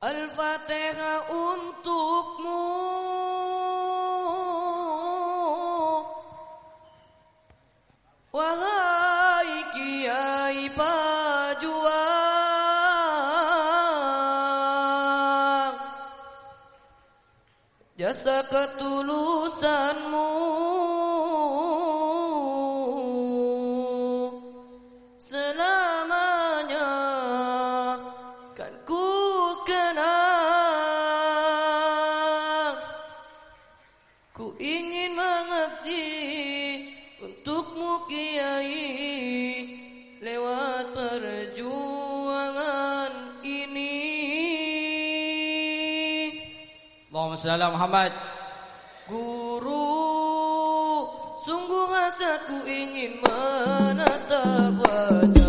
Al-Fatihah untukmu. Wahai Kiai Pajuang Jasa ketulusanmu Allahumma salli Muhammad. Guru sungguh hasratku ingin menatap wajah